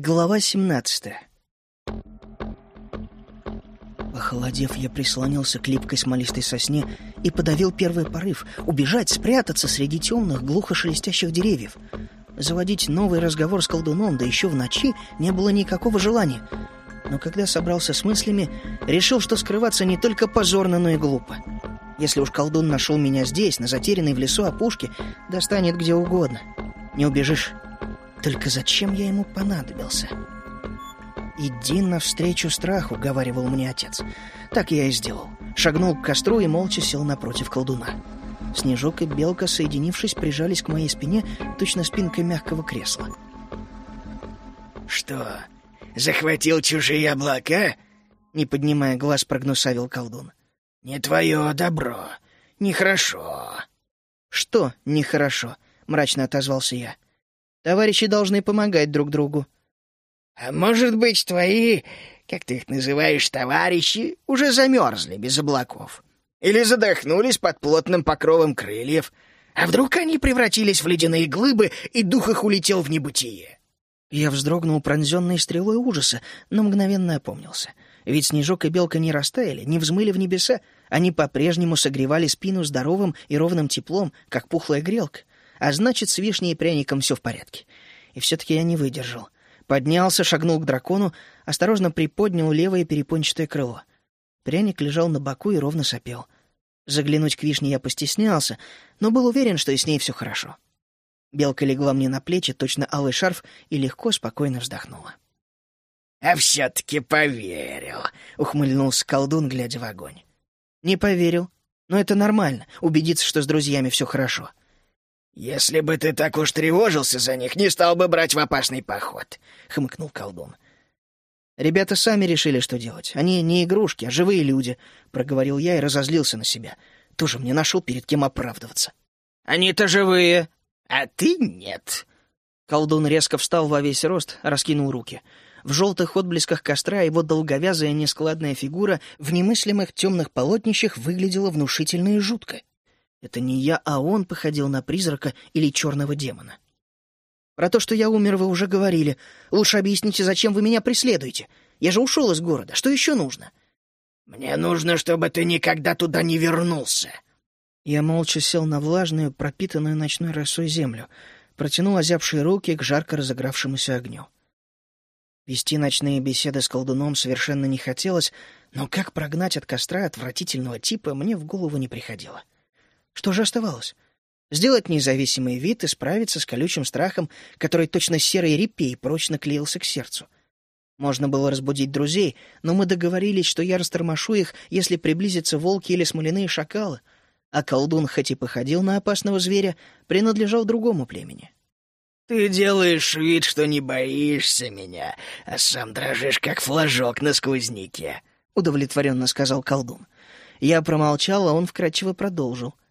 Глава 17 Похолодев, я прислонился к липкой смолистой сосне и подавил первый порыв — убежать, спрятаться среди темных, глухо шелестящих деревьев. Заводить новый разговор с колдуном, да еще в ночи, не было никакого желания. Но когда собрался с мыслями, решил, что скрываться не только позорно, но и глупо. Если уж колдун нашел меня здесь, на затерянной в лесу опушке, достанет где угодно. Не убежишь. Только зачем я ему понадобился? «Иди навстречу страху», — говаривал мне отец. Так я и сделал. Шагнул к костру и молча сел напротив колдуна. Снежок и белка, соединившись, прижались к моей спине точно спинкой мягкого кресла. «Что, захватил чужие облака?» Не поднимая глаз, прогнусавил колдун. «Не твое добро. Нехорошо». «Что нехорошо?» — мрачно отозвался я. Товарищи должны помогать друг другу. А может быть, твои, как ты их называешь, товарищи, уже замерзли без облаков? Или задохнулись под плотным покровом крыльев? А вдруг они превратились в ледяные глыбы, и дух их улетел в небытие? Я вздрогнул пронзенной стрелой ужаса, но мгновенно опомнился. Ведь снежок и белка не растаяли, не взмыли в небеса. Они по-прежнему согревали спину здоровым и ровным теплом, как пухлая грелка. А значит, с вишней и пряником все в порядке. И все-таки я не выдержал. Поднялся, шагнул к дракону, осторожно приподнял левое перепончатое крыло. Пряник лежал на боку и ровно сопел. Заглянуть к вишне я постеснялся, но был уверен, что и с ней все хорошо. Белка легла мне на плечи, точно алый шарф, и легко, спокойно вздохнула. «А все-таки поверил», — ухмыльнулся колдун, глядя в огонь. «Не поверил. Но это нормально, убедиться, что с друзьями все хорошо. «Если бы ты так уж тревожился за них, не стал бы брать в опасный поход», — хмыкнул колдун. «Ребята сами решили, что делать. Они не игрушки, а живые люди», — проговорил я и разозлился на себя. Тоже мне нашел перед кем оправдываться. «Они-то живые, а ты нет». Колдун резко встал во весь рост, раскинул руки. В желтых отблесках костра его долговязая нескладная фигура в немыслимых темных полотнищах выглядела внушительно и жутко. Это не я, а он походил на призрака или черного демона. Про то, что я умер, вы уже говорили. Лучше объясните, зачем вы меня преследуете. Я же ушел из города. Что еще нужно? Мне нужно, чтобы ты никогда туда не вернулся. Я молча сел на влажную, пропитанную ночной росой землю, протянул озябшие руки к жарко разыгравшемуся огню. Вести ночные беседы с колдуном совершенно не хотелось, но как прогнать от костра отвратительного типа мне в голову не приходило. — что же оставалось? Сделать независимый вид и справиться с колючим страхом, который точно серый репей прочно клеился к сердцу. Можно было разбудить друзей, но мы договорились, что я растормошу их, если приблизятся волки или смоляные шакалы, а колдун, хоть и походил на опасного зверя, принадлежал другому племени. «Ты делаешь вид, что не боишься меня, а сам дрожишь, как флажок на сквозняке», — удовлетворенно сказал колдун. Я промолчал, а он вкрадчиво продолжил —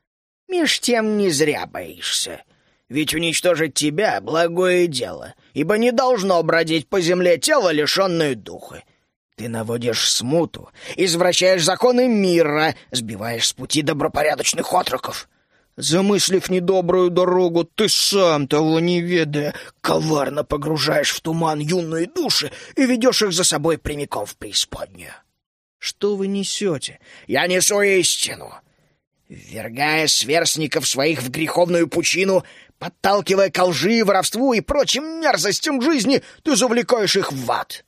Меж тем не зря боишься. Ведь уничтожить тебя — благое дело, ибо не должно бродить по земле тело, лишенное духа. Ты наводишь смуту, извращаешь законы мира, сбиваешь с пути добропорядочных отроков. Замыслив недобрую дорогу, ты сам, того не ведая, коварно погружаешь в туман юные души и ведешь их за собой прямиком в преисподнюю. Что вы несете? Я несу истину ввергая сверстников своих в греховную пучину, подталкивая к лжи, воровству и прочим мерзостям жизни, ты завлекаешь их в ад.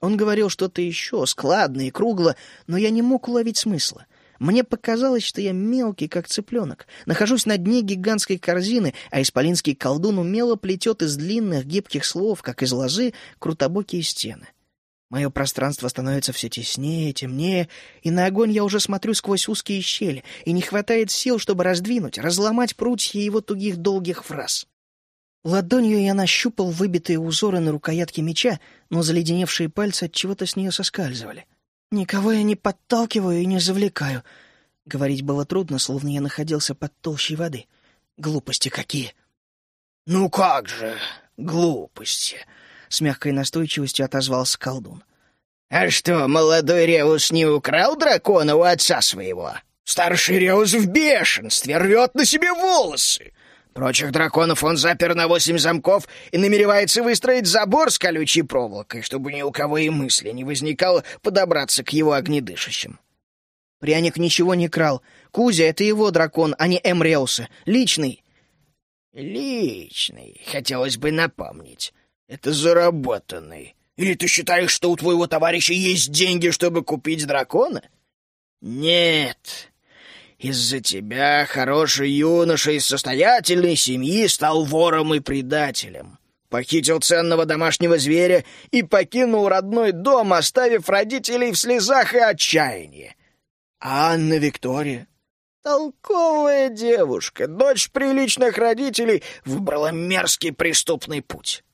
Он говорил что-то еще, складно и кругло, но я не мог уловить смысла. Мне показалось, что я мелкий, как цыпленок, нахожусь на дне гигантской корзины, а исполинский колдун умело плетет из длинных гибких слов, как из лозы, крутобокие стены. Мое пространство становится все теснее, темнее, и на огонь я уже смотрю сквозь узкие щели, и не хватает сил, чтобы раздвинуть, разломать прутья его тугих долгих фраз. Ладонью я нащупал выбитые узоры на рукоятке меча, но заледеневшие пальцы от чего-то с нее соскальзывали. Никого я не подталкиваю и не завлекаю. Говорить было трудно, словно я находился под толщей воды. Глупости какие! — Ну как же, глупости! — с мягкой настойчивостью отозвался колдун. «А что, молодой Реус не украл дракона у отца своего? Старший Реус в бешенстве, рвет на себе волосы. Прочих драконов он запер на восемь замков и намеревается выстроить забор с колючей проволокой, чтобы ни у кого и мысли не возникало подобраться к его огнедышащим. Пряник ничего не крал. Кузя — это его дракон, а не Эмреуса. Личный. Личный, хотелось бы напомнить. Это заработанный. Или ты считаешь, что у твоего товарища есть деньги, чтобы купить дракона? Нет. Из-за тебя хороший юноша из состоятельной семьи стал вором и предателем. Похитил ценного домашнего зверя и покинул родной дом, оставив родителей в слезах и отчаянии. А Анна Виктория, толковая девушка, дочь приличных родителей, выбрала мерзкий преступный путь.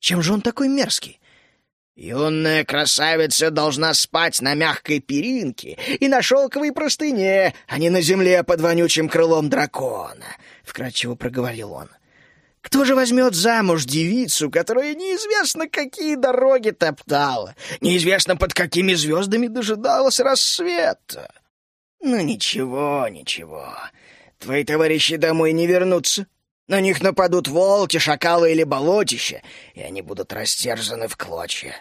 Чем же он такой мерзкий? Юная красавица должна спать на мягкой перинке и на шелковой простыне, а не на земле под вонючим крылом дракона, — вкратчиво проговорил он. Кто же возьмет замуж девицу, которая неизвестно какие дороги топтала, неизвестно под какими звездами дожидалась рассвета? Ну ничего, ничего, твои товарищи домой не вернутся. На них нападут волки, шакалы или болотища, и они будут растерзаны в клочья.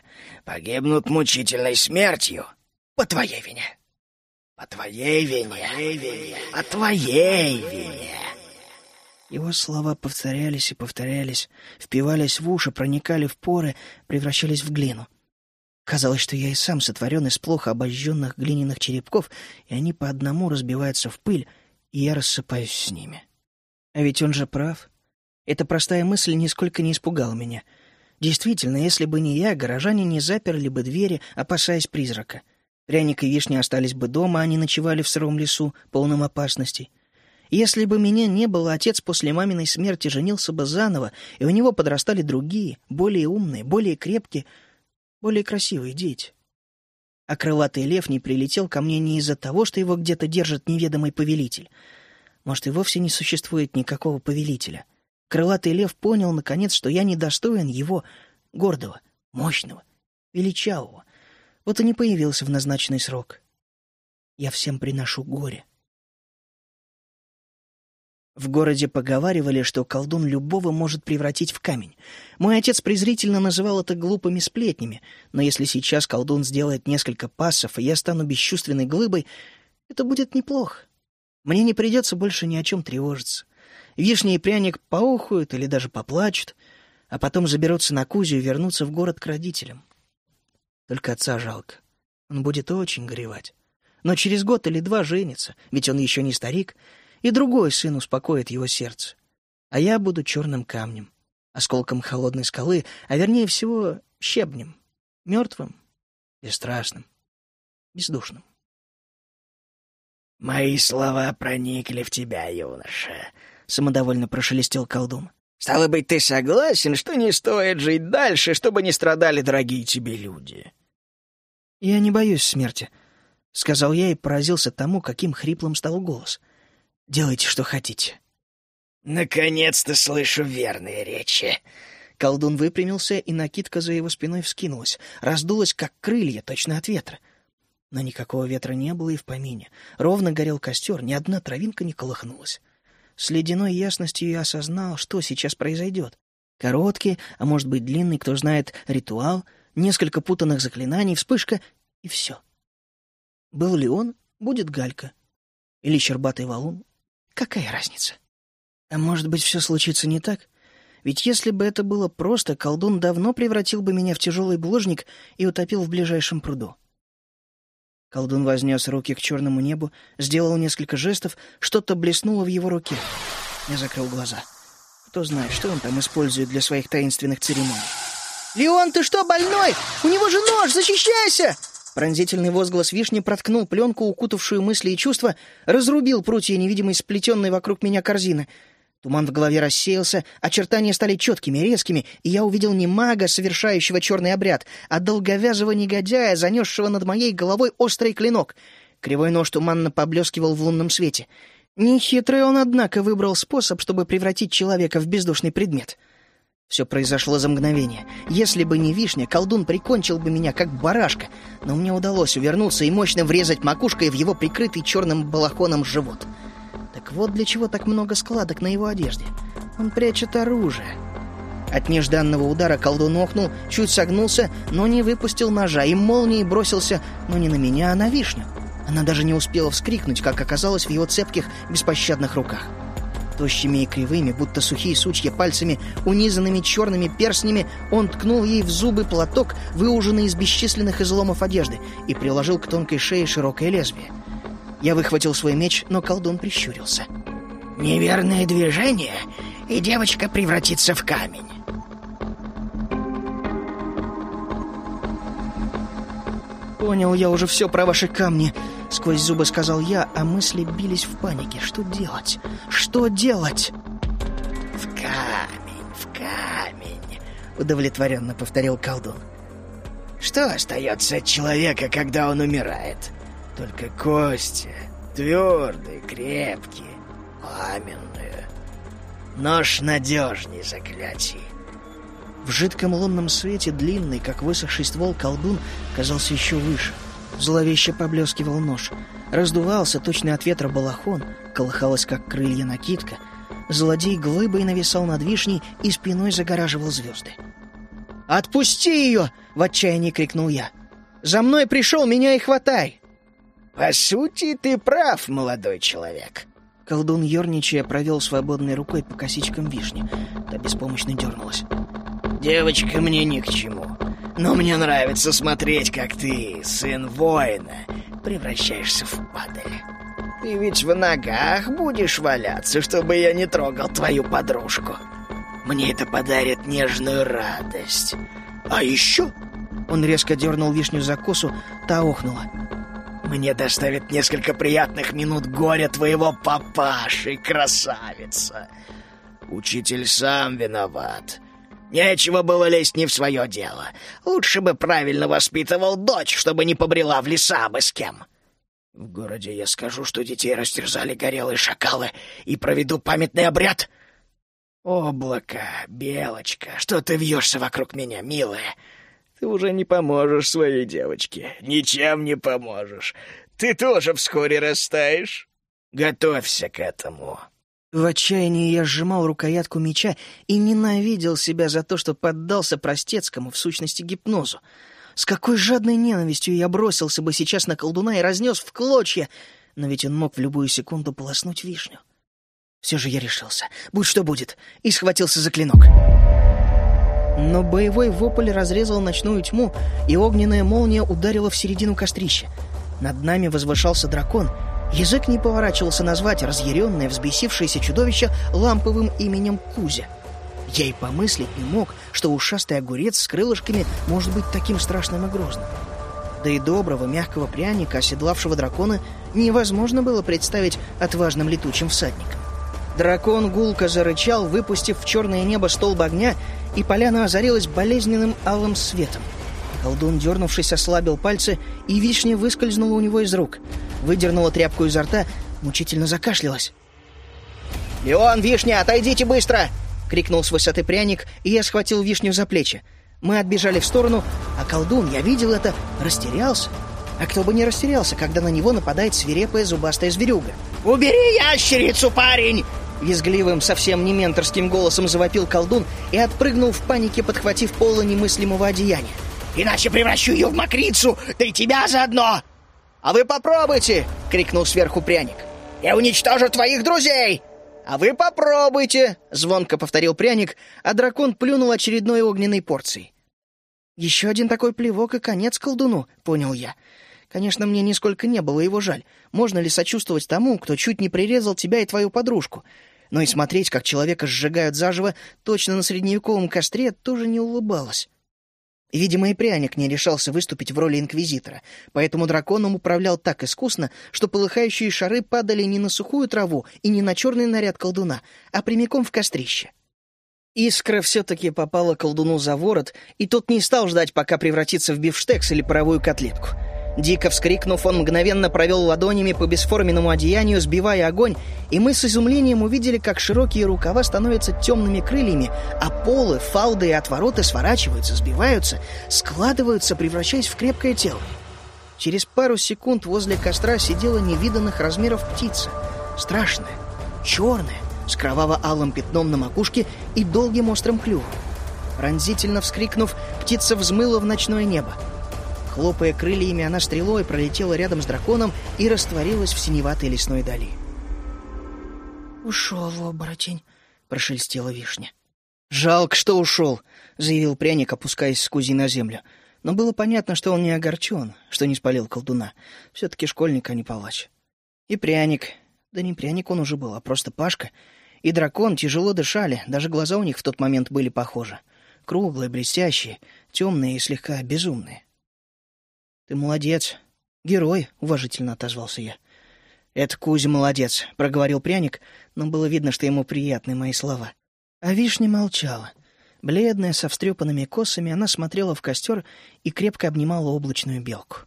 Погибнут мучительной смертью по твоей вине. По твоей вине. По твоей вине. Его слова повторялись и повторялись, впивались в уши, проникали в поры, превращались в глину. Казалось, что я и сам сотворен из плохо обожженных глиняных черепков, и они по одному разбиваются в пыль, и я рассыпаюсь с ними. А ведь он же прав. Эта простая мысль нисколько не испугала меня. Действительно, если бы не я, горожане не заперли бы двери, опасаясь призрака. Пряник и вишня остались бы дома, а не ночевали в сыром лесу, полном опасностей. Если бы меня не было, отец после маминой смерти женился бы заново, и у него подрастали другие, более умные, более крепкие, более красивые дети. А крылатый лев не прилетел ко мне не из-за того, что его где-то держит неведомый повелитель. Может, и вовсе не существует никакого повелителя. Крылатый лев понял, наконец, что я недостоин его гордого, мощного, величавого. Вот и не появился в назначенный срок. Я всем приношу горе. В городе поговаривали, что колдун любого может превратить в камень. Мой отец презрительно называл это глупыми сплетнями, но если сейчас колдун сделает несколько пассов, и я стану бесчувственной глыбой, это будет неплохо. Мне не придется больше ни о чем тревожиться. Вишня и пряник поухают или даже поплачут, а потом заберутся на Кузю и вернутся в город к родителям. Только отца жалко. Он будет очень горевать. Но через год или два женится, ведь он еще не старик — и другой сын успокоит его сердце. А я буду черным камнем, осколком холодной скалы, а вернее всего щебнем, мертвым, бесстрашным, бездушным. «Мои слова проникли в тебя, юноша», — самодовольно прошелестел колдун. «Стало быть, ты согласен, что не стоит жить дальше, чтобы не страдали дорогие тебе люди?» «Я не боюсь смерти», — сказал я и поразился тому, каким хриплым стал голос. Делайте, что хотите». «Наконец-то слышу верные речи». Колдун выпрямился, и накидка за его спиной вскинулась, раздулась, как крылья, точно от ветра. Но никакого ветра не было и в помине. Ровно горел костер, ни одна травинка не колыхнулась. С ледяной ясностью я осознал, что сейчас произойдет. Короткий, а может быть длинный, кто знает, ритуал, несколько путанных заклинаний, вспышка — и все. Был ли он, будет галька. Или щербатый валун, Какая разница? А может быть, все случится не так? Ведь если бы это было просто, колдун давно превратил бы меня в тяжелый бложник и утопил в ближайшем пруду. Колдун вознес руки к черному небу, сделал несколько жестов, что-то блеснуло в его руке. Я закрыл глаза. Кто знает, что он там использует для своих таинственных церемоний. «Леон, ты что, больной? У него же нож! Защищайся!» Пронзительный возглас вишни проткнул пленку, укутавшую мысли и чувства, разрубил прутья невидимой сплетенной вокруг меня корзины. Туман в голове рассеялся, очертания стали четкими, резкими, и я увидел не мага, совершающего черный обряд, а долговязого негодяя, занесшего над моей головой острый клинок. Кривой нож туманно поблескивал в лунном свете. Нехитрый он, однако, выбрал способ, чтобы превратить человека в бездушный предмет — все произошло за мгновение. Если бы не вишня, колдун прикончил бы меня, как барашка. Но мне удалось увернуться и мощно врезать макушкой в его прикрытый черным балахоном живот. Так вот для чего так много складок на его одежде. Он прячет оружие. От нежданного удара колдун охнул, чуть согнулся, но не выпустил ножа, и молнией бросился, но не на меня, а на вишню. Она даже не успела вскрикнуть, как оказалось в его цепких, беспощадных руках. Тощими и кривыми, будто сухие сучья пальцами, унизанными черными перстнями, он ткнул ей в зубы платок, выуженный из бесчисленных изломов одежды, и приложил к тонкой шее широкое лезвие. Я выхватил свой меч, но колдун прищурился. «Неверное движение, и девочка превратится в камень. «Понял я уже все про ваши камни», — сквозь зубы сказал я, а мысли бились в панике. «Что делать? Что делать?» «В камень, в камень», — удовлетворенно повторил колдун. «Что остается от человека, когда он умирает? Только кости, твердые, крепкие, каменные. Нож надежней заклятий. В жидком лунном свете длинный, как высохший ствол, колдун казался еще выше. Зловеще поблескивал нож. Раздувался точно от ветра балахон, колыхалась, как крылья накидка. Злодей глыбой нависал над вишней и спиной загораживал звезды. «Отпусти ее!» — в отчаянии крикнул я. «За мной пришел, меня и хватай!» «По сути, ты прав, молодой человек!» Колдун, ерничая, провел свободной рукой по косичкам вишни. Та беспомощно дернулась. Девочка мне ни к чему. Но мне нравится смотреть, как ты, сын воина, превращаешься в падаль. Ты ведь в ногах будешь валяться, чтобы я не трогал твою подружку. Мне это подарит нежную радость. А еще...» Он резко дернул вишню за косу, та охнула. «Мне доставит несколько приятных минут горя твоего папаши, красавица. Учитель сам виноват. Нечего было лезть не в свое дело. Лучше бы правильно воспитывал дочь, чтобы не побрела в леса бы с кем. В городе я скажу, что детей растерзали горелые шакалы, и проведу памятный обряд. Облако, белочка, что ты вьешься вокруг меня, милая? Ты уже не поможешь своей девочке. Ничем не поможешь. Ты тоже вскоре растаешь. Готовься к этому. В отчаянии я сжимал рукоятку меча и ненавидел себя за то, что поддался простецкому, в сущности, гипнозу. С какой жадной ненавистью я бросился бы сейчас на колдуна и разнес в клочья, но ведь он мог в любую секунду полоснуть вишню. Все же я решился, будь что будет, и схватился за клинок. Но боевой вопль разрезал ночную тьму, и огненная молния ударила в середину кострища. Над нами возвышался дракон — Язык не поворачивался назвать разъяренное, взбесившееся чудовище ламповым именем Кузя. Я и помыслить не мог, что ушастый огурец с крылышками может быть таким страшным и грозным. Да и доброго, мягкого пряника, оседлавшего дракона, невозможно было представить отважным летучим всадником. Дракон гулко зарычал, выпустив в черное небо столб огня, и поляна озарилась болезненным алым светом — Колдун, дернувшись, ослабил пальцы, и вишня выскользнула у него из рук. Выдернула тряпку изо рта, мучительно закашлялась. «Леон, вишня, отойдите быстро!» — крикнул с высоты пряник, и я схватил вишню за плечи. Мы отбежали в сторону, а колдун, я видел это, растерялся. А кто бы не растерялся, когда на него нападает свирепая зубастая зверюга. «Убери ящерицу, парень!» Визгливым, совсем не менторским голосом завопил колдун и отпрыгнул в панике, подхватив поло немыслимого одеяния иначе превращу ее в мокрицу, да и тебя заодно!» «А вы попробуйте!» — крикнул сверху пряник. «Я уничтожу твоих друзей!» «А вы попробуйте!» — звонко повторил пряник, а дракон плюнул очередной огненной порцией. «Еще один такой плевок и конец колдуну», — понял я. Конечно, мне нисколько не было его жаль. Можно ли сочувствовать тому, кто чуть не прирезал тебя и твою подружку? Но и смотреть, как человека сжигают заживо точно на средневековом костре, тоже не улыбалось. Видимо, и пряник не решался выступить в роли инквизитора, поэтому драконом управлял так искусно, что полыхающие шары падали не на сухую траву и не на черный наряд колдуна, а прямиком в кострище. Искра все-таки попала колдуну за ворот, и тот не стал ждать, пока превратится в бифштекс или паровую котлетку — Дико вскрикнув, он мгновенно провел ладонями по бесформенному одеянию, сбивая огонь, и мы с изумлением увидели, как широкие рукава становятся темными крыльями, а полы, фалды и отвороты сворачиваются, сбиваются, складываются, превращаясь в крепкое тело. Через пару секунд возле костра сидела невиданных размеров птица. Страшная, черная, с кроваво-алым пятном на макушке и долгим острым клювом. Пронзительно вскрикнув, птица взмыла в ночное небо. Хлопая крыльями, она стрелой пролетела рядом с драконом и растворилась в синеватой лесной дали. «Ушел оборотень», — прошелестела вишня. «Жалко, что ушел», — заявил пряник, опускаясь с кузи на землю. Но было понятно, что он не огорчен, что не спалил колдуна. Все-таки школьник, а не палач. И пряник, да не пряник он уже был, а просто Пашка, и дракон тяжело дышали, даже глаза у них в тот момент были похожи. Круглые, блестящие, темные и слегка безумные. «Ты молодец. Герой», — уважительно отозвался я. «Это Кузя молодец», — проговорил пряник, но было видно, что ему приятны мои слова. А вишня молчала. Бледная, со встрепанными косами, она смотрела в костер и крепко обнимала облачную белку.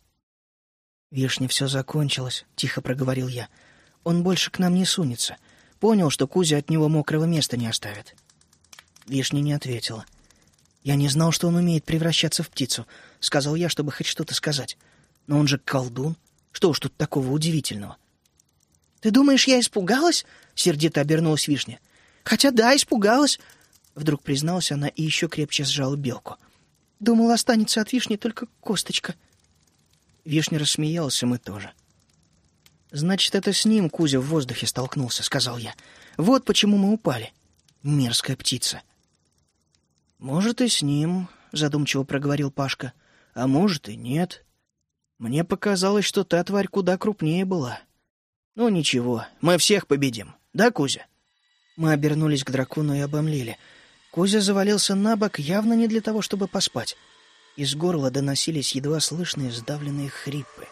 «Вишня, все закончилось», — тихо проговорил я. «Он больше к нам не сунется. Понял, что Кузя от него мокрого места не оставит». Вишня не ответила. «Я не знал, что он умеет превращаться в птицу», — сказал я, чтобы хоть что-то сказать. «Но он же колдун. Что уж тут такого удивительного?» «Ты думаешь, я испугалась?» — сердито обернулась Вишня. «Хотя да, испугалась. Вдруг призналась она и еще крепче сжала белку. Думал, останется от вишни только косточка. Вишня рассмеялся, мы тоже. «Значит, это с ним Кузя в воздухе столкнулся», — сказал я. «Вот почему мы упали. Мерзкая птица». «Может, и с ним», — задумчиво проговорил Пашка. «А может, и нет. Мне показалось, что та тварь куда крупнее была. Ну, ничего, мы всех победим. Да, Кузя?» Мы обернулись к дракону и обомлели — Кузя завалился на бок явно не для того, чтобы поспать. Из горла доносились едва слышные сдавленные хрипы.